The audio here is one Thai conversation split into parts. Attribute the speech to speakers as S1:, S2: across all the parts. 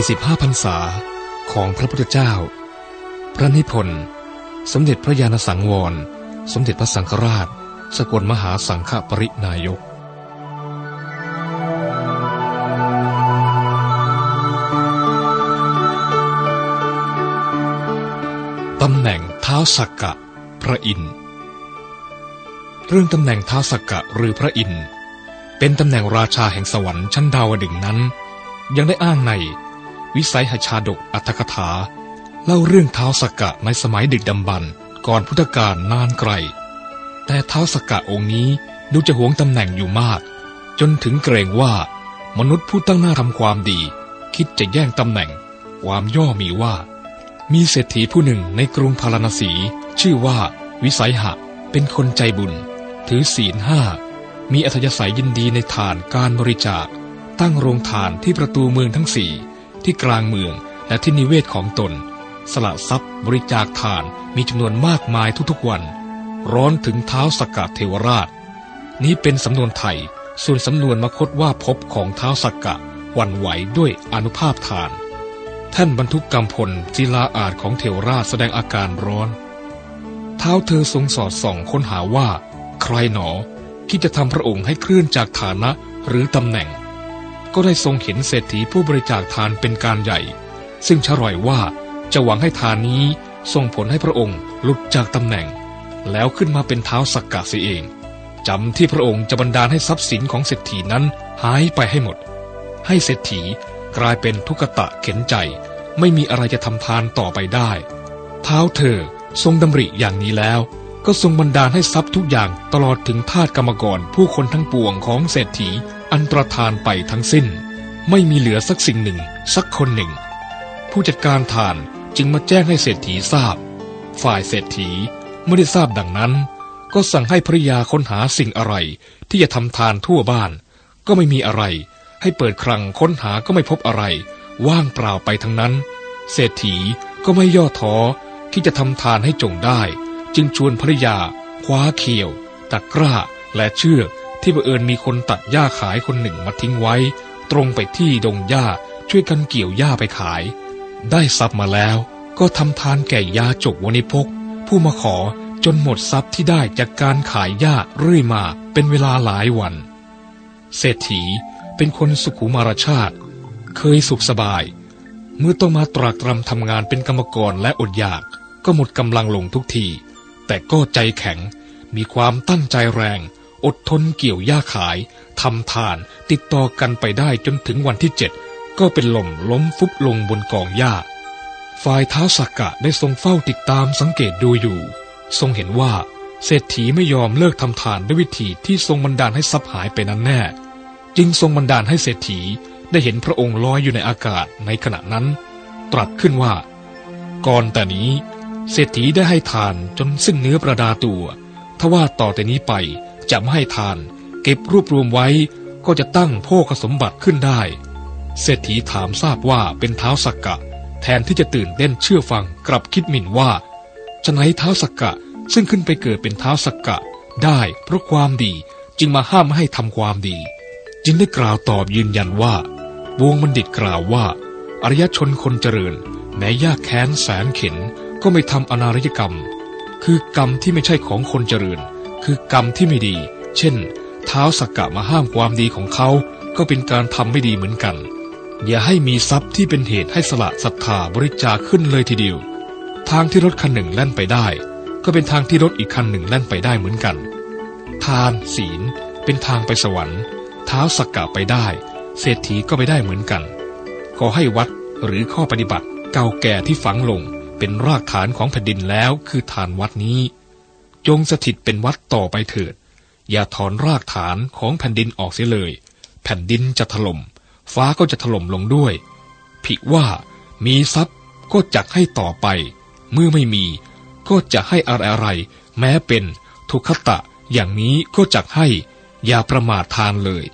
S1: 45พรรษาของพระพุทธเจ้า พระนิพนธ์ สมเด็จพระญาณสังวร สมเด็จพระสังฆราช สกลมหาสังฆปรินายกตำแหน่งเท้าสักกะ พระอินทร์เรื่องตำแหน่งเท้าสักกะหรือพระอินทร์เป็นตำแหน่งราชาแห่งสวรรค์ชั้นดาวดึงนั้น ยังได้อ้างใน วิสัยหชาดกอัตถกถา เล่าเรื่องเท้าสกกะในสมัยดึกดำบรรก่อนพุทธกาลนานไกล แต่เท้าสกกะองค์นี้ดูจะหวงตำแหน่งอยู่มาก จนถึงเกรงว่า มนุษย์ผู้ตั้งหน้าทำความดี คิดจะแย่งตำแหน่ง ความย่อมีว่า มีเศรษฐีผู้หนึ่งในกรุงพาราณสี ชื่อว่า วิสัยหะ เป็นคนใจบุญ ถือศีลห้ามีอัธยาศัยยินดีในทานการบริจาค ตั้งโรงทานที่ประตูเมืองทั้งสี่ ที่กลางเมืองและที่นิเวศของตน สละทรัพย์บริจาคทานมีจำนวนมากมายทุกๆวัน ร้อนถึงเท้าสกัดเทวราช นี้เป็นสำนวนไทย ส่วนสำนวนมคตว่าพบของเท้าสกกะวันไหวด้วยอนุภาพทาน ท่านบรรทุกกำพลศิลาอาจของเทวราชแสดงอาการร้อน เท้าเธอทรงสอดส่องค้นหาว่า ใครหนอที่จะทำพระองค์ให้เคลื่อนจากฐานะหรือตำแหน่ง ก็ได้ทรงเห็นเศรษฐีผู้บริจาคทานเป็นการใหญ่ ซึ่งชรอยว่าจะหวังให้ทานนี้ส่งผลให้พระองค์หลุดจากตำแหน่ง แล้วขึ้นมาเป็นเท้าสักกะเสียเองจำที่พระองค์จะบันดาลให้ทรัพย์สินของเศรษฐีนั้นหายไปให้หมด ให้เศรษฐีกลายเป็นทุกตะเข็นใจ ไม่มีอะไรจะทำทานต่อไปได้ เท้าเธอทรงดำริอย่างนี้แล้ว ก็ทรงบันดาลให้ทรัพย์ทุกอย่างตลอดถึงทาสกรรมกรผู้คนทั้งปวงของเศรษฐี อันตรธานไปทั้งสิ้น ไม่มีเหลือสักสิ่งหนึ่ง สักคนหนึ่ง ผู้จัดการทานจึงมาแจ้งให้เศรษฐีทราบ ฝ่ายเศรษฐีไม่ได้ทราบดังนั้น ก็สั่งให้ภริยาค้นหาสิ่งอะไร ที่จะทำทานทั่วบ้าน ก็ไม่มีอะไร ให้เปิดครังค้นหาก็ไม่พบอะไร ว่างเปล่าไปทั้งนั้น เศรษฐีก็ไม่ย่อท้อที่จะทำทานให้จงได้ จึงชวนภริยาคว้าเขียวตะกร้าและเชือก ที่บังเอิญมีคนตัดหญ้าขายคนหนึ่งมาทิ้งไว้ ตรงไปที่ดงหญ้าช่วยกันเกี่ยวหญ้าไปขาย ได้ทรัพย์มาแล้วก็ทำทานแก่ยาจกวณิพก ผู้มาขอจนหมดทรัพย์ที่ได้จากการขายหญ้าเรื่อยมาเป็นเวลาหลายวัน เศรษฐีเป็นคนสุขุมารชาติ เคยสุขสบาย เมื่อต้องมาตรากตรำทำงานเป็นกรรมกรและอดอยาก ก็หมดกำลังลงทุกที แต่ก็ใจแข็งมีความตั้งใจแรง อดทนเกี่ยวหญ้าขายทำทานติดต่อกันไปได้จนถึงวันที่เจ็ดก็เป็นลมล้มฟุบลงบนกองหญ้า ฝ่ายท้าสักกะได้ทรงเฝ้าติดตามสังเกตดูอยู่ ทรงเห็นว่าเศรษฐีไม่ยอมเลิกทำทานด้วยวิธีที่ทรงบันดาลให้ทรัพย์หายไปนั้นแน่ จึงทรงบันดาลให้เศรษฐีได้เห็นพระองค์ลอยอยู่ในอากาศในขณะนั้น ตรัสขึ้นว่า ก่อนแต่นี้ เศรษฐีได้ให้ทานจนสิ้นเนื้อประดาตัวถ้าว่าต่อแต่นี้ไป จะไม่ให้ทาน เก็บรวบรวมไว้ก็จะตั้งโภคสมบัติขึ้นได้ เศรษฐีถามทราบว่าเป็นเท้าสักกะ แทนที่จะตื่นเต้นเชื่อฟังกลับคิดหมิ่นว่าจะไหนเท้าสักกะซึ่งขึ้นไปเกิดเป็นเท้าสักกะ ได้เพราะความดีจึงมาห้ามไม่ให้ทำความดี จึงได้กล่าวตอบยืนยันว่าวงบัณฑิตกล่าวว่า อริยชนคนเจริญ แม้ยากแค้นแสนเข็นก็ไม่ทำอนารยกรรม คือกรรมที่ไม่ใช่ของคนเจริญ คือกรรมที่ไม่ดี เช่น เท้าสักกะมาห้ามความดีของเขา ก็เป็นการทำไม่ดีเหมือนกัน อย่าให้มีทรัพย์ที่เป็นเหตุให้สละศรัทธาบริจาคขึ้นเลยทีเดียว ทางที่รถคันหนึ่งแล่นไปได้ ก็เป็นทางที่รถอีกคันหนึ่งแล่นไปได้เหมือนกัน ทานศีล เป็นทางไปสวรรค์ เท้าสักกะไปได้ เศรษฐีก็ไปได้เหมือนกัน ขอให้วัดหรือข้อปฏิบัติเก่าแก่ที่ฝังลงเป็นรากฐานของแผ่นดินแล้วคือฐานวัดนี้ จงสถิตเป็นวัดต่อไปเถิด อย่าถอนรากฐานของแผ่นดินออกเสียเลย แผ่นดินจะถลม่ม ฟ้าก็จะถล่มลงด้วย ผิว่ามีทรัพย์ก็จักให้ต่อไป เมื่อไม่มีก็จะให้อะไรอะไร แม้เป็นทุกขตะอย่างนี้ก็จักให้ อย่าประมาททานเลย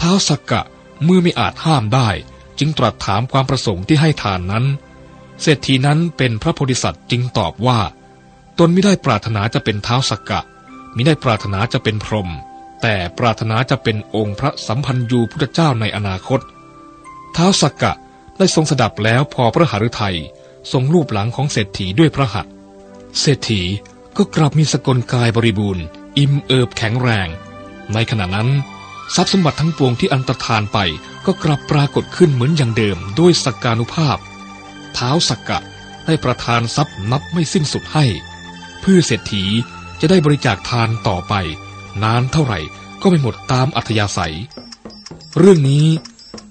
S1: ท้าวสักกะเมื่อไม่อาจห้ามได้ จึงตรัสถามความประสงค์ที่ให้ทานนั้น เศรษฐีนั้นเป็นพระโพธิสัตว์จึงตอบว่า ตนไม่ได้ปรารถนาจะเป็นเท้าสักกะมิได้ปรารถนาจะเป็นพรหมแต่ปรารถนาจะเป็นองค์พระสัมพันยูพุทธเจ้าในอนาคต เท้าสักกะได้ทรงสดับแล้วพอพระหฤทัยทรงรูปหลังของเศรษฐีด้วยพระหัตถ์เศรษฐีก็กลับมีสกลกายบริบูรณ์ อิ่มเอิบแข็งแรง ในขณะนั้น ทรัพย์สมบัติทั้งปวงที่อันตรธานไปก็กลับปรากฏขึ้นเหมือนอย่างเดิมด้วยสักการุภาพ เท้าสักกะได้ประทานทรัพย์นับไม่สิ้นสุดให้ เพื่อเศรษฐีจะได้บริจาคทานต่อไป นานเท่าไหร่ก็ไม่หมดตามอัธยาศัย เรื่องนี้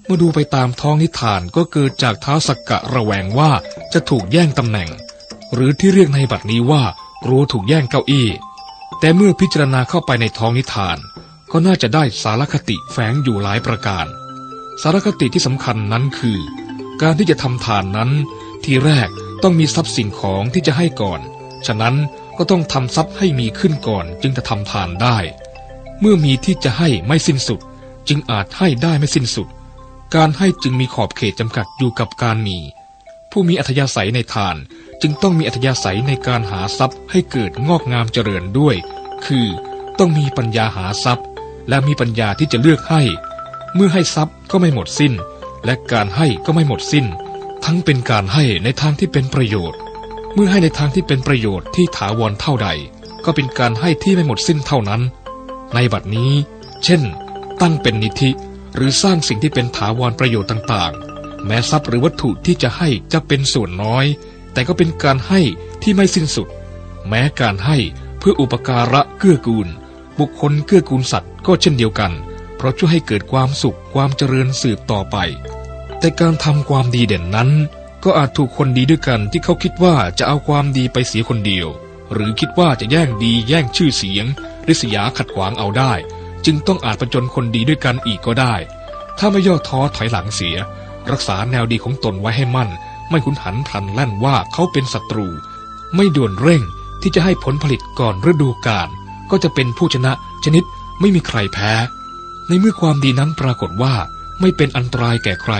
S1: เมื่อดูไปตามท้องนิทานก็เกิดจากท้าสักกะระแวงว่าจะถูกแย่งตำแหน่ง หรือที่เรียกในบัดนี้ว่ากลัวถูกแย่งเก้าอี้ แต่เมื่อพิจารณาเข้าไปในท้องนิทาน ก็น่าจะได้สารคติแฝงอยู่หลายประการ สารคติที่สำคัญนั้นคือ การที่จะทำทานนั้น ทีแรกต้องมีทรัพย์สิ่งของที่จะให้ก่อน ฉะนั้น ก็ต้องทำทรัพย์ให้มีขึ้นก่อนจึงจะทำทานได้ เมื่อมีที่จะให้ไม่สิ้นสุด จึงอาจให้ได้ไม่สิ้นสุด การให้จึงมีขอบเขตจำกัดอยู่กับการมี ผู้มีอัธยาศัยในทานจึงต้องมีอัธยาศัยในการหาทรัพย์ให้เกิดงอกงามเจริญด้วย คือต้องมีปัญญาหาทรัพย์ และมีปัญญาที่จะเลือกให้ เมื่อให้ทรัพย์ก็ไม่หมดสิ้น และการให้ก็ไม่หมดสิ้น ทั้งเป็นการให้ในทางที่เป็นประโยชน์ เมื่อให้ในทางที่เป็นประโยชน์ที่ถาวรเท่าใด ก็เป็นการให้ที่ไม่หมดสิ้นเท่านั้น ในบัดนี้ เช่น ตั้งเป็นนิธิหรือสร้างสิ่งที่เป็นถาวรประโยชน์ต่างๆ แม้ทรัพย์หรือวัตถุที่จะให้จะเป็นส่วนน้อย แต่ก็เป็นการให้ที่ไม่สิ้นสุด แม้การให้เพื่ออุปการะเกื้อกูล บุคคลเกื้อกูลสัตว์ก็เช่นเดียวกัน เพราะช่วยให้เกิดความสุขความเจริญสืบต่อไป แต่การทำความดีเด่นนั้น ก็อาจถูกคนดีด้วยกันที่เขาคิดว่าจะเอาความดีไปเสียคนเดียว หรือคิดว่าจะแย่งดีแย่งชื่อเสียง ริษยาขัดขวางเอาได้ จึงต้องอาจประจนคนดีด้วยกันอีกก็ได้ ถ้าไม่ย่อท้อถอยหลังเสีย รักษาแนวดีของตนไว้ให้มั่น ไม่หุนหันพลันแล่นว่าเขาเป็นศัตรู ไม่ด่วนเร่งที่จะให้ผลผลิตก่อนฤดูกาลก็จะเป็นผู้ชนะชนิดไม่มีใครแพ้ ในเมื่อความดีนั้นปรากฏว่า ไม่เป็นอันตรายแก่ใคร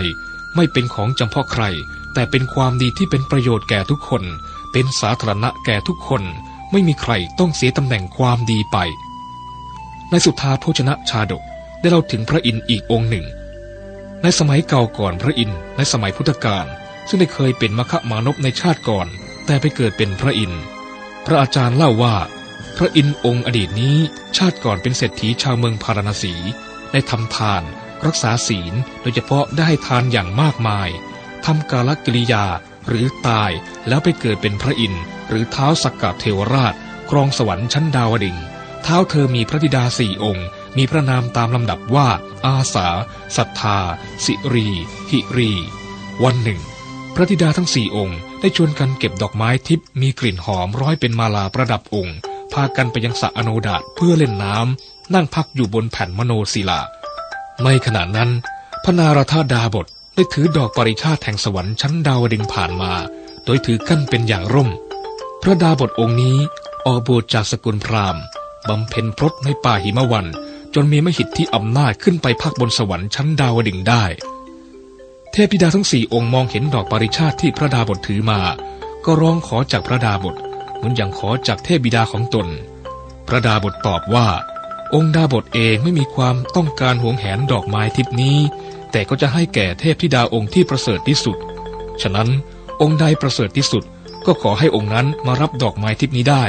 S1: ไม่เป็นของจำเพาะใคร แต่เป็นความดีที่เป็นประโยชน์แก่ทุกคน เป็นสาธารณะแก่ทุกคน ไม่มีใครต้องเสียตำแหน่งความดีไป ในสุทธาโภชนะชาดกได้เล่าถึงพระอินทร์อีกองค์หนึ่ง ในสมัยเก่าก่อนพระอินทร์ในสมัยพุทธกาลซึ่งได้เคยเป็นมคมานพในชาติก่อน แต่ไปเกิดเป็นพระอินทร์พระอาจารย์เล่าว่า พระอินทร์องค์อดีตนี้ชาติก่อนเป็นเศรษฐีชาวเมืองพาราณสีได้ทำทาน รักษาศีล โดยเฉพาะได้ทานอย่างมากมาย ทำกาลกิริยาหรือตายแล้วไปเกิดเป็นพระอินทร์หรือเท้าสักกะเทวราชครองสวรรค์ชั้นดาวดิงเท้าเธอมีพระธิดาสี่องค์ มีพระนามตามลำดับว่า อาสาศรัทธา สิรี หิรี วันหนึ่ง พระธิดาทั้งสี่องค์ ได้ชวนกันเก็บดอกไม้ทิพย์มีกลิ่นหอมร้อยเป็นมาลาประดับองค์ พากันไปยังสระอโนดาตเพื่อเล่นน้ำนั่งพักอยู่บนแผ่นมโนศิลา ในขณะนั้นพระนารธาดาบท ได้ถือดอกปริชาติแห่งสวรรค์ชั้นดาวดึงผ่านมา โดยถือกั้นเป็นอย่างร่ม พระดาบทองค์นี้ออกบวชจากสกุลพราหมณ์บำเพ็ญพรตในป่าหิมวัน จนมีมหิทธิอำนาจขึ้นไปพักบนสวรรค์ชั้นดาวดึงได้ เทพธิดาทั้งสี่องค์มองเห็นดอกปริชาติที่พระดาบทถือมา ก็ร้องขอจากพระดาบทเหมือนอย่างขอจากเทพบิดาของตน พระดาบทตอบว่า องค์ดาบทเองไม่มีความต้องการหวงแหนดอกไม้ทิพนี้ แต่ก็จะให้แก่เทพธิดาองค์ที่ประเสริฐที่สุด ฉะนั้นองค์ใดประเสริฐที่สุด ก็ขอให้องค์นั้นมารับดอกไม้ทิพนี้ได้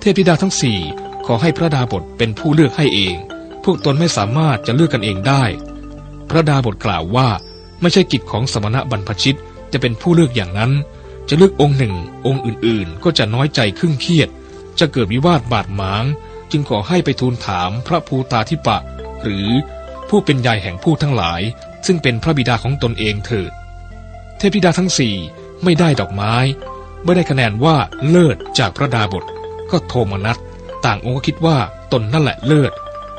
S1: เทพธิดาทั้งสี่ขอให้พระดาบทเป็นผู้เลือกให้เอง พวกตนไม่สามารถจะเลือกกันเองได้ พระดาบทกล่าวว่า ไม่ใช่กิจของสมณะบรรพชิตจะเป็นผู้เลือกอย่างนั้น จะเลือกองค์หนึ่ง องค์อื่นๆ ก็จะน้อยใจครึ่งเครียด จะเกิดวิวาทบาดหมาง จึงขอให้ไปทูลถามพระภูตาธิปะ หรือ ผู้เป็นใหญ่แห่งผู้ทั้งหลาย ซึ่งเป็นพระบิดาของตนเองเถิด เทพธิดาทั้งสี่ไม่ได้ดอกไม้ ไม่ได้คะแนนว่าเลิศจากพระดาบท ก็โทมนัสต่างองค์ก็คิดว่าตนนั่นแหละเลิศ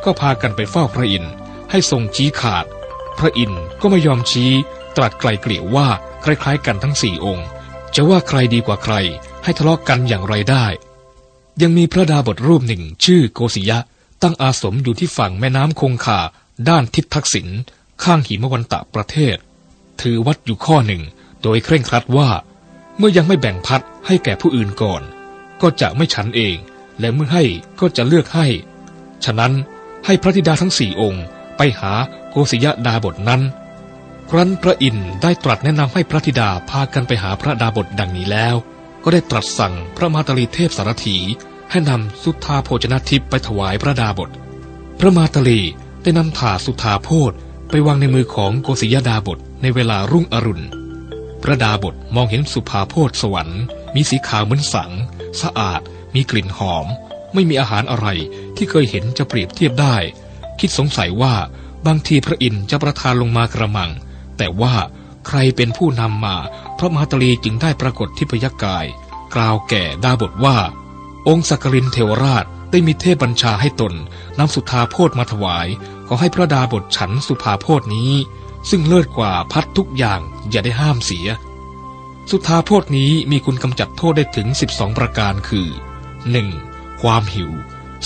S1: ก็พากันไปเฝ้าพระอินทร์ให้ทรงชี้ขาด พระอินทร์ก็ไม่ยอมชี้ตรัสไกลเกลี่ยว่าคล้ายๆ กันทั้งสี่องค์ จะว่าใครดีกว่าใคร ให้ทะเลาะกกันอย่างไรได้ ยังมีพระดาบทรูปหนึ่งชื่อโกศิยะ ตั้งอาสมอยู่ที่ฝั่งแม่น้ำคงคา ด้านทิศทักษิณข้างหิมวันตะประเทศ ถือวัดอยู่ข้อหนึ่ง โดยเคร่งครัดว่า เมื่อยังไม่แบ่งพัดให้แก่ผู้อื่นก่อน ก็จะไม่ฉันเอง และเมื่อให้ก็จะเลือกให้ ฉะนั้นให้พระธิดาทั้งสี่องค์ ไปหาโกศิยดาบทนั้น ครั้นพระอินทร์ได้ตรัสแนะนำให้พระธิดาพากันไปหาพระดาบทดังนี้แล้ว ก็ได้ตรัสสั่งพระมาตรีเทพสารถีให้นำสุทธาโภชนทิพย์ไปถวายพระดาบท พระมาตรี ได้นำถาสุธาโพธไปวางในมือของโกศยดาบทในเวลารุ่งอรุณ พระดาบทมองเห็นสุภาโพธสวรรค์ มีสีขาวเหมือนสัง สะอาด มีกลิ่นหอม ไม่มีอาหารอะไรที่เคยเห็นจะเปรียบเทียบได้ คิดสงสัยว่าบางทีพระอินทร์จะประทานลงมากระมัง แต่ว่าใครเป็นผู้นำมา พระมาตรีจึงได้ปรากฏที่พยักกาย กล่าวแก่ดาบทว่า องค์สักกรินเทวราช ได้มีเทพบัญชาให้ตนนำสุธาโพธมาถวาย ขอให้พระดาบทฉันสุภาโพธนี้ ซึ่งเลิศกว่าพัดทุกอย่างอย่าได้ห้ามเสีย สุธาโพธนี้มีคุณกำจัดโทษได้ถึง 12 ประการคือ 1. ความหิว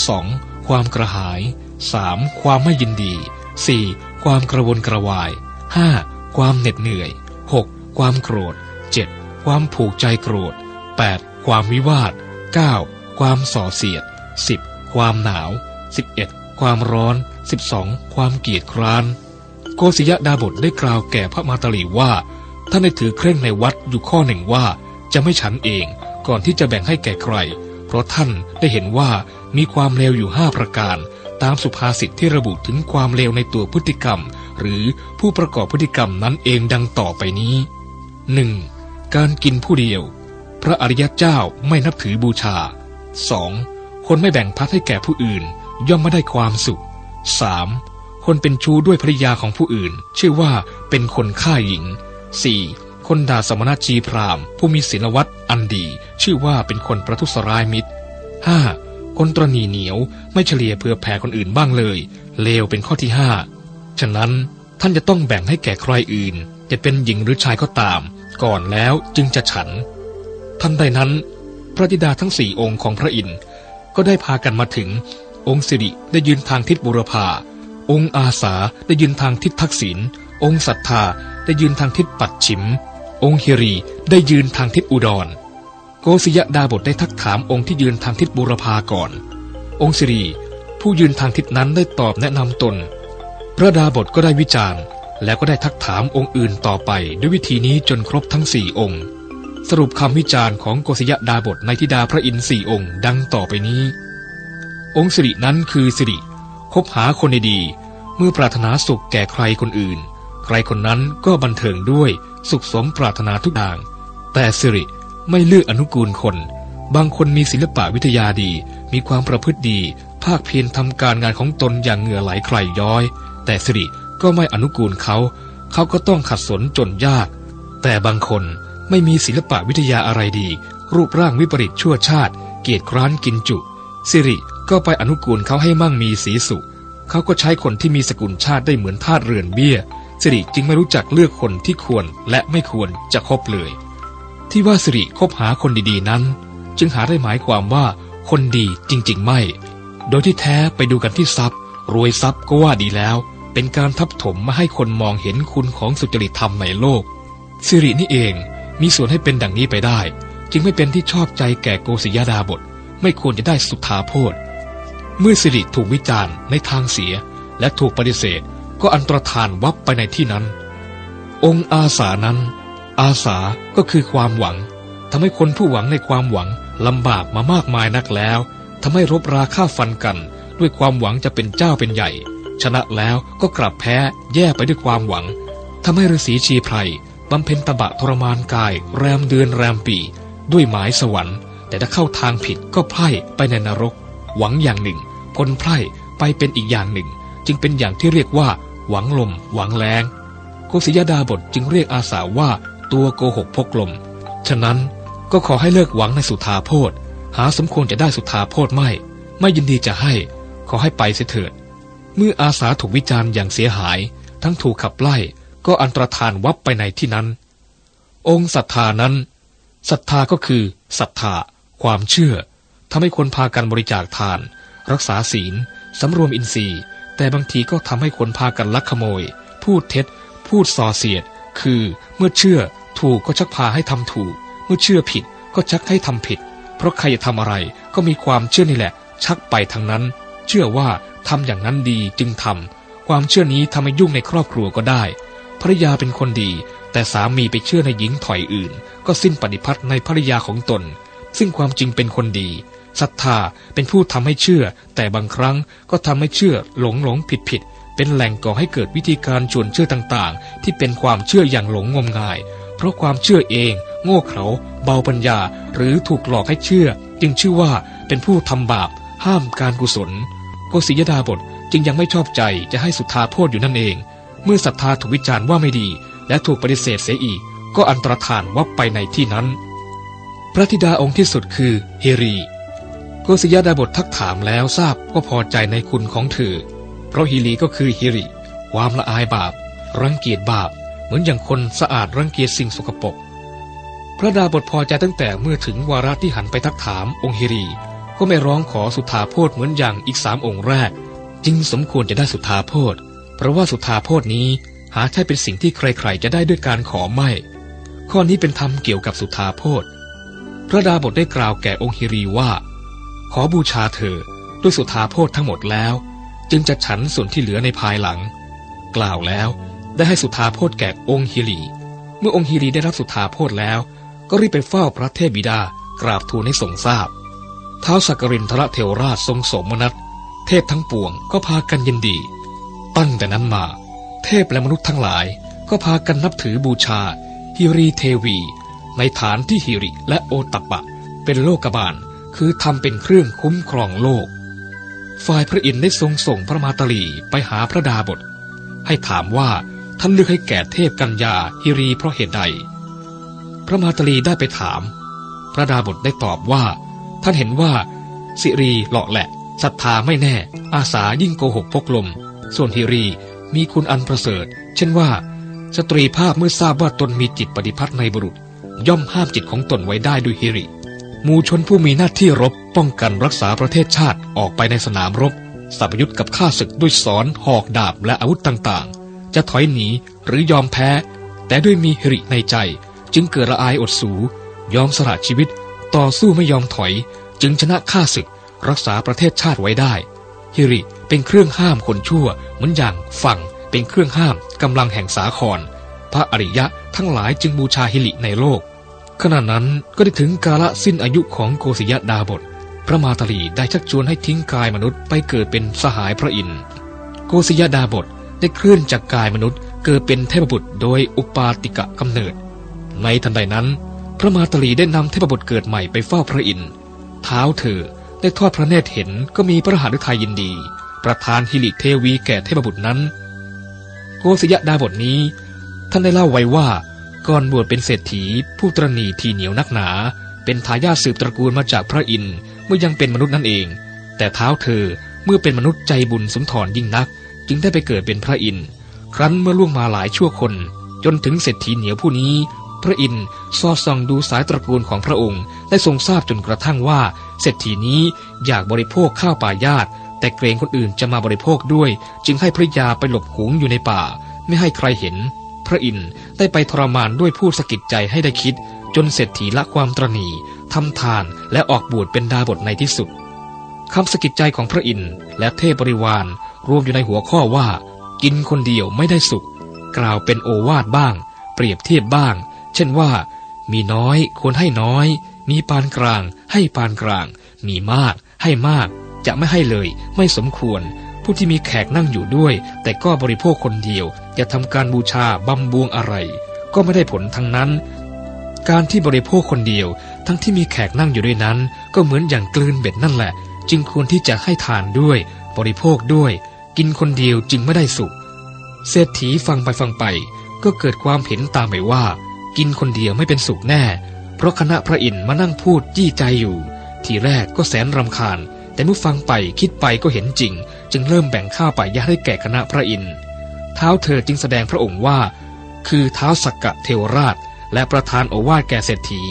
S1: 2. ความกระหาย 3. ความไม่ยินดี 4. ความกระวนกระวาย 5. ความเหน็ดเหนื่อย 6. ความโกรธ 7. ความผูกใจโกรธ 8. ความวิวาท 9. ความส่อเสียด 10. ความหนาว 11. ความร้อน 12. ความเกียดคร้าน โกศิยดาบทได้กล่าวแก่พระมาตลีว่า ท่านได้ถือเคร่งในวัดอยู่ข้อหนึ่งว่า จะไม่ฉันเองก่อนที่จะแบ่งให้แก่ใคร เพราะท่านได้เห็นว่ามีความเลวอยู่ห้าประการ ตามสุภาษิตที่ระบุถึงความเลวในตัวพฤติกรรม หรือผู้ประกอบพฤติกรรมนั้นเองดังต่อไปนี้ 1. การกินผู้เดียว พระอริยเจ้าไม่นับถือบูชา 2. คนไม่แบ่งพัดให้แก่ผู้อื่น ย่อมไม่ได้ความสุข 3. คนเป็นชู้ด้วยภริยาของผู้อื่น ชื่อว่าเป็นคนฆ่าหญิง 4. คนด่าสมณชีพราหมณ์ ผู้มีศีลวัตรอันดี ชื่อว่าเป็นคนประทุษร้ายมิตร 5. คนตรณีเหนียวไม่เฉลี่ยเพื่อแผ่คนอื่นบ้างเลย เลวเป็นข้อที่ห้าฉะนั้นท่านจะต้องแบ่งให้แก่ใครอื่น จะเป็นหญิงหรือชายก็ตาม ก่อนแล้วจึงจะฉัน ท่านใดนั้น พระธิดาทั้งสี่องค์ของพระอินทร์ ก็ได้พากันมาถึง องค์สิริได้ยืนทางทิศบุรพาองค์อาสาได้ยืนทางทิศทักษิณองค์ศรัทธาได้ยืนทางทิศปัดฉิม องค์ฮิรีได้ยืนทางทิศอุดร โกศยดาบทได้ทักถามองค์ที่ยืนทางทิศบุรพาก่อน องค์สิริผู้ยืนทางทิศนั้นได้ตอบแนะนำตน พระดาบทก็ได้วิจารณ์ แล้วก็ได้ทักถามองค์อื่นต่อไปด้วยวิธีนี้จนครบทั้งสี่องค์ สรุปคำวิจารณ์ของโกศยดาบทในธิดาพระอินทร์สี่องค์ดังต่อไปนี้ องค์สิรินั้นคือสิริคบหาคนดี เมื่อปรารถนาสุขแก่ใครคนอื่น ใครคนนั้นก็บันเทิงด้วยสุขสมปรารถนาทุกอย่าง แต่สิริไม่เลือกอนุกูลคน บางคนมีศิลปะวิทยาดี มีความประพฤติดี ภาคเพียรทำการงานของตนอย่างเหงื่อไหลใครย้อย แต่สิริก็ไม่อนุกูลเขา เขาก็ต้องขัดสนจนยาก แต่บางคน ไม่มีศิลปะวิทยาอะไรดี รูปร่างวิปริตชั่วชาติ เกียรติคร้านกินจุ สิริก็ไปอนุกูลเขาให้มั่งมีสีสุเขาก็ใช้คนที่มีสกุลชาติได้เหมือนทาสเรือนเบี้ย สิริจึงไม่รู้จักเลือกคนที่ควรและไม่ควรจะคบเลย ที่ว่าสิริคบหาคนดีๆนั้น จึงหาได้หมายความว่าคนดีจริง ๆ ไม่ โดยที่แท้ไปดูกันที่ทรัพย์ รวยทรัพย์ก็ว่าดีแล้ว เป็นการทับถมมาให้คนมองเห็นคุณของสุจริตธรรมในโลกสิรินี่เอง มีส่วนให้เป็นดังนี้ไปได้ จึงไม่เป็นที่ชอบใจแก่โกศยดาบท ไม่ควรจะได้สุทธาโพธเมื่อสิริถูกวิจารณ์ในทางเสีย และถูกปฏิเสธก็อันตรธานวับไปในที่นั้น องค์อาสานั้น อาสาก็คือความหวังทำให้คนผู้หวังในความหวังลำบากมามากมายนักแล้วทำให้รบราฆ่าฟันกัน ด้วยความหวังจะเป็นเจ้าเป็นใหญ่ ชนะแล้วก็กลับแพ้แย่ไปด้วยความหวังทำให้ฤาษีชีไพร บำเพ็ญตบะทรมานกาย แรมเดือนแรมปี ด้วยหมายสวรรค์ แต่ถ้าเข้าทางผิดก็ไพร่ไปในนรก หวังอย่างหนึ่งผลไพร่ไปเป็นอีกอย่างหนึ่ง จึงเป็นอย่างที่เรียกว่า หวังลม หวังแรงโกศยดาบทจึงเรียกอาสาว่าตัวโกหกพกลม ฉะนั้นก็ขอให้เลิกหวังในสุธาโพธหาสมควรจะได้สุธาโพธไม่ ไม่ยินดีจะให้ ขอให้ไปเสียเถิด เมื่ออาสาถูกวิจารณ์อย่างเสียหาย ทั้งถูกขับไล่ ก็อันตรธานวับไปในที่นั้น องค์ศรัทธานั้นศรัทธาก็คือศรัทธา ความเชื่อทำให้คนพากันบริจาคทาน รักษาศีลสำรวมอินทรีย์ แต่บางทีก็ทำให้คนพากันลักขโมย พูดเท็จ พูดส่อเสียด คือเมื่อเชื่อถูกก็ชักพาให้ทำถูก เมื่อเชื่อผิดก็ชักให้ทำผิด เพราะใครจะทำอะไรก็มีความเชื่อนี่แหละ ชักไปทางนั้น เชื่อว่าทำอย่างนั้นดีจึงทำความเชื่อนี้ทำให้ยุ่งในครอบครัวก็ได้ ภรยาเป็นคนดี แต่สามีไปเชื่อในหญิงถอยอื่น ก็สิ้นปฏิพัติในภรยาของตน ซึ่งความจริงเป็นคนดีศรัทธาเป็นผู้ทำให้เชื่อ แต่บางครั้งก็ทำให้เชื่อหลงหลงผิดผิดเป็นแหล่งก่อให้เกิดวิธีการชวนเชื่อต่างๆ ที่เป็นความเชื่ออย่างหลงงมงาย เพราะความเชื่อเอง โง่เขลาเบาปัญญา หรือถูกหลอกให้เชื่อ จึงชื่อว่าเป็นผู้ทำบาป ห้ามการกุศลโกศิยดาบทจึงยังไม่ชอบใจจะให้สุทธาโพธอยู่นั่นเอง เมื่อศรัทธาถูกวิจารณ์ว่าไม่ดี และถูกปฏิเสธเสียอีก ก็อันตรธานว่าไปในที่นั้น พระธิดาองค์ที่สุดคือเฮรีโกศยดาบททักถามแล้วทราบก็พอใจในคุณของเธอ เพราะฮิรีก็คือฮิริความละอายบาป รังเกียจบาป เหมือนอย่างคนสะอาดรังเกียจสิ่งสกปรกพระดาบทพอใจตั้งแต่เมื่อถึงวาระที่หันไปทักถามองค์ฮิรีก็ไม่ร้องขอสุธาโพธเหมือนอย่างอีกสามองค์แรก จึงสมควรจะได้สุธาโพธ เพราะว่าสุธาโพธนี้หาใช่เป็นสิ่งที่ใครๆจะได้ด้วยการขอไม่ ข้อนี้เป็นธรรมเกี่ยวกับสุธาโพธพระดาบทได้กล่าวแก่องค์ฮิรีว่า ขอบูชาเธอด้วยสุธาโพธทั้งหมดแล้ว จึงจะฉันส่วนที่เหลือในภายหลัง กล่าวแล้วได้ให้สุธาโพธแก่องค์ฮิรี เมื่อองค์ฮิรีได้รับสุธาโพธแล้ว ก็รีบไปเฝ้าพระเทพบิดากราบทูลให้ทรงทราบเท้าสักกรินทระเทวราชทรงสมนัตเทพทั้งปวงก็พากันยินดี ตั้งแต่นั้นมา เทพและมนุษย์ทั้งหลายก็พากันนับถือบูชา ฮิรีเทวี ในฐานที่ฮิริและโอตัปปะ เป็นโลกบาล คือทำเป็นเครื่องคุ้มครองโลก ฝ่ายพระอินทร์ได้ทรงส่งพระมาตลีไปหาพระดาบท ให้ถามว่าท่านเลือกให้แก่เทพกัญญาฮิรีเพราะเหตุใด พระมาตลีได้ไปถาม พระดาบทได้ตอบว่า ท่านเห็นว่า สิรีหล่อแหละศรัทธาไม่แน่ อาสายิ่งโกหกพกลม ส่วนฮิรีมีคุณอันประเสริฐ เช่นว่า สตรีภาพเมื่อทราบว่าตนมีจิตปฏิพัทธ์ในบุรุษ ย่อมห้ามจิตของตนไว้ได้ด้วยฮิริมูชนผู้มีหน้าที่รบป้องกันรักษาประเทศชาติออกไปในสนามรบสัพยุทธ์กับข้าศึกด้วยสอนหอกดาบและอาวุธต่างๆ จะถอยหนีหรือยอมแพ้ แต่ด้วยมีหิริในใจ จึงเกิดละอายอดสู ยอมสละชีวิต ต่อสู้ไม่ยอมถอย จึงชนะข้าศึก รักษาประเทศชาติไว้ได้ ฮิริเป็นเครื่องห้ามคนชั่ว เหมือนอย่างฝั่งเป็นเครื่องห้ามกำลังแห่งสาคร พระอริยะทั้งหลายจึงบูชาฮิริในโลก ขณะนั้นก็ได้ถึงกาละสิ้นอายุของโกศยดาบท พระมาตลีได้ชักชวนให้ทิ้งกายมนุษย์ไปเกิดเป็นสหายพระอินทร์โกศยดาบทได้เคลื่อนจากกายมนุษย์ เกิดเป็นเทพบุตรโดยอุปาติกะกำเนิด ในทันใดนั้น พระมาตลีได้นำเทพบุตรเกิดใหม่ไปเฝ้าพระอินทร์เท้าเธอ ได้ทอดพระเนตรเห็นก็มีพระหฤทัยยินดี ประทานฮิลิเทวีแก่เทพบุตรนั้น โกศยดาบทนี้ ท่านได้เล่าไว้ว่าก่อนบวชเป็นเศรษฐี ผู้ตรณีทีเหนียวนักหนา เป็นทายาทสืบตระกูลมาจากพระอินทร์เมื่อยังเป็นมนุษย์นั่นเอง แต่เท้าเธอเมื่อเป็นมนุษย์ใจบุญสมถอนยิ่งนัก จึงได้ไปเกิดเป็นพระอินทร์ครั้นเมื่อล่วงมาหลายชั่วคน จนถึงเศรษฐีเหนียวผู้นี้ พระอินทร์ซอส่องดูสายตระกูลของพระองค์ได้ทรงทราบจนกระทั่งว่าเศรษฐีนี้อยากบริโภคข้าวป่าญาติ แต่เกรงคนอื่นจะมาบริโภคด้วย จึงให้พระยาไปหลบหุงอยู่ในป่า ไม่ให้ใครเห็น พระอินทร์ได้ไปทรมานด้วยผู้สกิดใจให้ได้คิด จนเสร็จถีละความตรณีทำทานและออกบวชเป็นดาบทในที่สุดคำสกิดใจของพระอินทร์และเทพบริวารรวมอยู่ในหัวข้อว่า กินคนเดียวไม่ได้สุข กล่าวเป็นโอวาทบ้าง เปรียบเทียบบ้าง เช่นว่า มีน้อยควรให้น้อย มีปานกลาง ให้ปานกลาง มีมาก ให้มาก จะไม่ให้เลย ไม่สมควร ผู้ที่มีแขกนั่งอยู่ด้วย แต่ก็บริโภคคนเดียว จะทำการบูชาบำบวงอะไร ก็ไม่ได้ผลทั้งนั้น การที่บริโภคคนเดียว ทั้งที่มีแขกนั่งอยู่ด้วยนั้น ก็เหมือนอย่างกลืนเบ็ดนั่นแหละ จึงควรที่จะให้ทานด้วย บริโภคด้วย กินคนเดียวจึงไม่ได้สุขเศรษฐีฟังไปฟังไป ก็เกิดความเห็นตามไปว่า กินคนเดียวไม่เป็นสุขแน่ เพราะคณะพระอินทร์มานั่งพูดจี้ใจอยู่ ทีแรกก็แสนรำคาญ แต่เมื่อฟังไปคิดไปก็เห็นจริง จึงเริ่มแบ่งข้าวป่ายาให้แก่คณะพระอินทร์เท้าเธอจึงแสดงพระองค์ว่า คือเท้าสักกะเทวราช และประธานโอวาทแก่เศรษฐี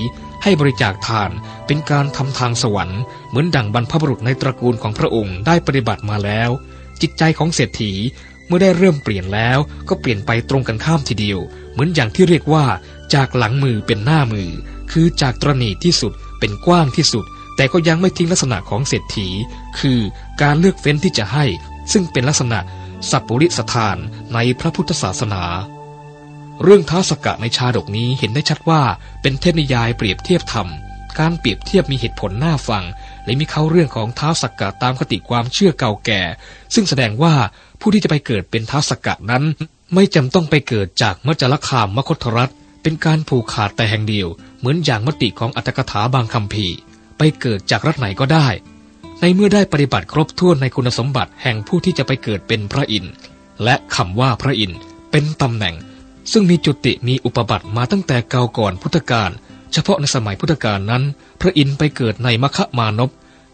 S1: ให้บริจาคทานเป็นการทำทางสวรรค์เหมือนดั่งบรรพบุรุษในตระกูลของพระองค์ได้ปฏิบัติมาแล้ว จิตใจของเศรษฐีเมื่อได้เริ่มเปลี่ยนแล้วก็เปลี่ยนไปตรงกันข้ามทีเดียว เหมือนอย่างที่เรียกว่า จากหลังมือเป็นหน้ามือ คือจากตรณีที่สุดเป็นกว้างที่สุด แต่ก็ยังไม่ทิ้งลักษณะของเศรษฐี คือการเลือกเฟ้นที่จะให้ ซึ่งเป็นลักษณะสัพปุริสถานในพระพุทธศาสนา เรื่องท้าสกกะในชาดกนี้เห็นได้ชัดว่าเป็นเทพนิยายเปรียบเทียบธรรม การเปรียบเทียบมีเหตุผลน่าฟัง และมีเข้าเรื่องของท้าสกกะตามคติความเชื่อเก่าแก่ ซึ่งแสดงว่าผู้ที่จะไปเกิดเป็นท้าสกกะนั้น ไม่จำต้องไปเกิดจากมจรคามมคตรัฐ เป็นการผูกขาดแต่แห่งเดียว เหมือนอย่างมติของอัตถกถาบางคำพีไปเกิดจากรัฐไหนก็ได้ ในเมื่อได้ปฏิบัติครบถ้วนในคุณสมบัติแห่งผู้ที่จะไปเกิดเป็นพระอินทร์และคำว่าพระอินทร์เป็นตำแหน่ง ซึ่งมีจุติมีอุปบัติมาตั้งแต่เก่าก่อนพุทธกาลเฉพาะในสมัยพุทธกาลนั้น พระอินทร์ไปเกิดในมคมานพ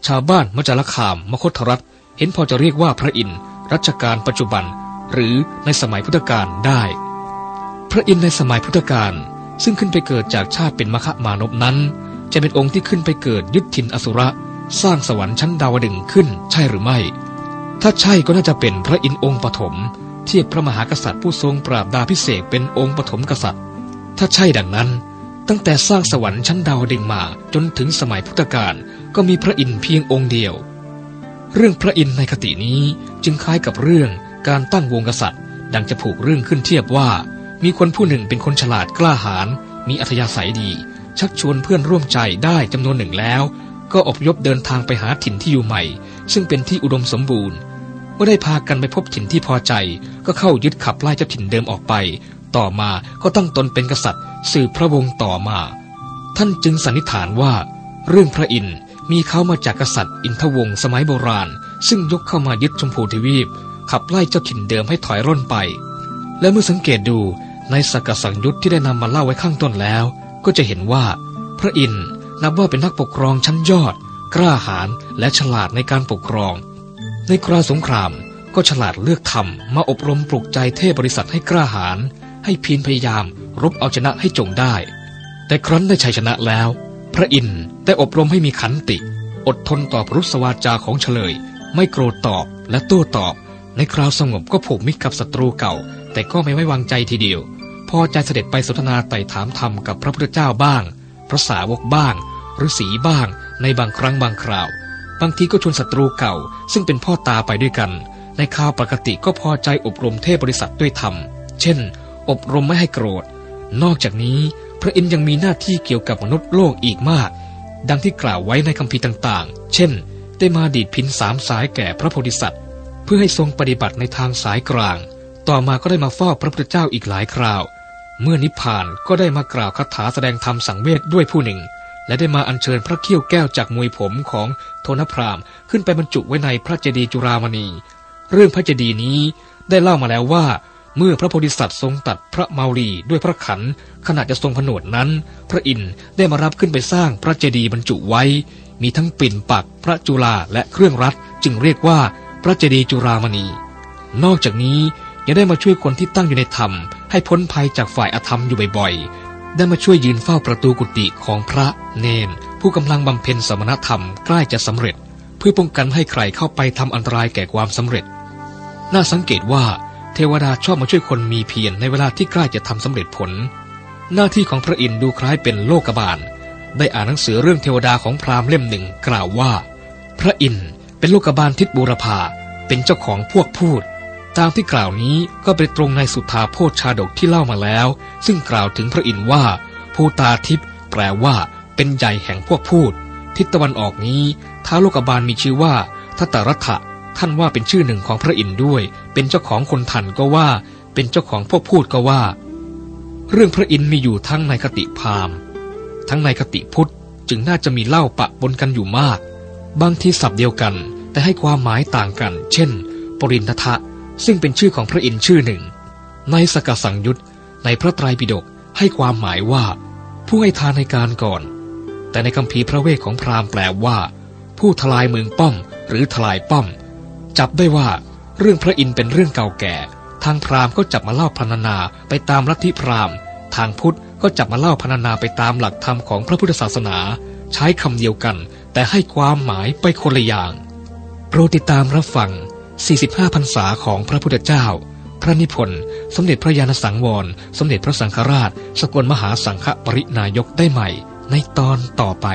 S1: ชาวบ้านมจรคาม มคธรัฐ เห็นพอจะเรียกว่าพระอินทร์รัชกาลปัจจุบัน หรือในสมัยพุทธกาลได้ ระอินทร์ในสมัยพุทธกาลซึ่งขึ้นไปเกิดจากชาติเป็นมคมานพนั้น จะเป็นองค์ที่ขึ้นไปเกิดยึดถิ่นอสุระ สร้างสวรรค์ชั้นดาวดึงขึ้น ใช่หรือไม่ ถ้าใช่ก็น่าจะเป็นพระอินทร์องค์ปฐมเทียบพระมหากษัตริย์ผู้ทรงปราบดาพิเศษเป็นองค์ปฐมกษัตริย์ ถ้าใช่ดังนั้น ตั้งแต่สร้างสวรรค์ชั้นดาวดึงมาจนถึงสมัยพุทธกาลก็มีพระอินทร์เพียงองค์เดียว เรื่องพระอินทร์ในคตินี้จึงคล้ายกับเรื่องการตั้งวงกษัตริย์ ดังจะผูกเรื่องขึ้นเทียบว่า มีคนผู้หนึ่งเป็นคนฉลาดกล้าหาญมีอัธยาศัยดี ชักชวนเพื่อนร่วมใจได้จำนวนหนึ่งแล้ว ก็อพยพเดินทางไปหาถิ่นที่อยู่ใหม่ ซึ่งเป็นที่อุดมสมบูรณ์ เมื่อได้พากันไปพบถิ่นที่พอใจ ก็เข้ายึดขับไล่เจ้าถิ่นเดิมออกไป ต่อมาก็ตั้งตนเป็นกษัตริย์ สืบพระวงศ์ต่อมา ท่านจึงสันนิษฐานว่า เรื่องพระอินทร์มีเขามาจากกษัตริย์ อินทวงศ์สมัยโบราณ ซึ่งยกเข้ามายึดชมพูทวีป ขับไล่เจ้าถิ่นเดิมให้ถอยร่นไป และเมื่อสังเกตดู ในสักสังยุตที่ได้นำมาเล่าไว้ข้างต้นแล้ว ก็จะเห็นว่า พระอินทร์นับว่าเป็นนักปกครองชั้นยอด กล้าหาญและฉลาดในการปกครอง ในคราสงครามก็ฉลาดเลือกทำมาอบรมปลุกใจเทพบริษัทให้กล้าหาญให้เพียรพยายามรบเอาชนะให้จงได้ แต่ครั้นได้ชัยชนะแล้ว พระอินทร์ได้อบรมให้มีขันติ อดทนต่อพรุษวาจาของเฉลย ไม่โกรธตอบและโต้ตอบ ในคราวสงบก็ผูกมิตรกับศัตรูเก่า แต่ก็ไม่ไว้วางใจทีเดียว พอใจเสด็จไปสนทนาไต่ถามธรรมกับพระพุทธเจ้าบ้าง พระสาวกบ้างฤาษีบ้างในบางครั้งบางคราว บางทีก็ชวนศัตรูเก่า ซึ่งเป็นพ่อตาไปด้วยกัน ในข่าวปกติก็พอใจอบรมเทพบริษัทด้วยธรรม เช่น อบรมไม่ให้โกรธ นอกจากนี้พระอินทร์ยังมีหน้าที่เกี่ยวกับมนุษย์โลกอีกมาก ดังที่กล่าวไว้ในคำพีต่างๆ เช่น ได้มาดีดพินสามสายแก่พระโพธิสัตว์ เพื่อให้ทรงปฏิบัติในทางสายกลาง ต่อมาก็ได้มาเฝ้าพระพุทธเจ้าอีกหลายคราว เมื่อนิพพานก็ได้มากล่าวคาถาแสดงธรรมสังเวชด้วยผู้หนึ่ง และได้มาอัญเชิญพระเขี้ยวแก้วจากมวยผมของโทนพรามขึ้นไปบรรจุไว้ในพระเจดีย์จุรามณี เรื่องพระเจดีย์นี้ได้เล่ามาแล้วว่า เมื่อพระโพธิสัตว์ทรงตัดพระเมาลีด้วยพระขันขณะจะทรงผนวดนั้น พระอินทร์ได้มารับขึ้นไปสร้างพระเจดีย์บรรจุไว้ มีทั้งปิ่นปักพระจุลาและเครื่องรัดจึงเรียกว่าพระเจดีย์จุรามณี นอกจากนี้ ยังได้มาช่วยคนที่ตั้งอยู่ในธรรม ให้พ้นภัยจากฝ่ายอธรรมอยู่บ่อยๆ ได้มาช่วยยืนเฝ้าประตูกุฏิของพระเนน ผู้กำลังบำเพ็ญสมณธรรมใกล้จะสำเร็จ เพื่อป้องกันให้ใครเข้าไปทำอันตรายแก่ความสำเร็จ น่าสังเกตว่าเทวดาชอบมาช่วยคนมีเพียรในเวลาที่ใกล้จะทำสำเร็จผล หน้าที่ของพระอินทร์ดูคล้ายเป็นโลกบาล ได้อ่านหนังสือเรื่องเทวดาของพราหมณ์เล่มหนึ่งกล่าวว่า พระอินทร์เป็นโลกบาลทิศบูรพาเป็นเจ้าของพวกพูด ตามที่กล่าวนี้ก็ไปตรงในสุทธาโพชาดกที่เล่ามาแล้ว ซึ่งกล่าวถึงพระอินทร์ว่า ภูตาทิพย์แปลว่า เป็นใหญ่แห่งพวกพูด ทิศตะวันออกนี้ท้าโลกบาลมีชื่อว่าทัตตรัฐะท่านว่าเป็นชื่อหนึ่งของพระอินทร์ด้วย เป็นเจ้าของคนทันก็ว่า เป็นเจ้าของพวกพูดก็ว่า เรื่องพระอินทร์มีอยู่ทั้งในคติพามทั้งในคติพุทธจึงน่าจะมีเล่าปะบนกันอยู่มาก บางทีศัพท์เดียวกัน แต่ให้ความหมายต่างกัน เช่น ปรินทะ ซึ่งเป็นชื่อของพระอินทร์ชื่อหนึ่ง ในสกสังยุตในพระไตรปิฎกให้ความหมายว่า ผู้ให้ทานในการก่อน แต่ในคำพีพระเวทของพราหมณ์แปลว่า ผู้ทลายเมืองป้อม หรือทลายป้อม จับได้ว่าเรื่องพระอินทร์เป็นเรื่องเก่าแก่ ทางพราหมณ์ก็จับมาเล่าพรรณนาไปตามลัทธิพราหมณ์ ทางพุทธก็จับมาเล่าพรรณนาไปตามหลักธรรมของพระพุทธศาสนา ใช้คำเดียวกัน แต่ให้ความหมายไปคนละอย่างโปรดติดตามรับฟัง 45พรรษาของพระพุทธเจ้า พระนิพนธ์สมเด็จพระยาณสังวร สมเด็จพระสังฆราช สกลมหาสังฆปรินายกได้ใหม่ ในตอนต่อไป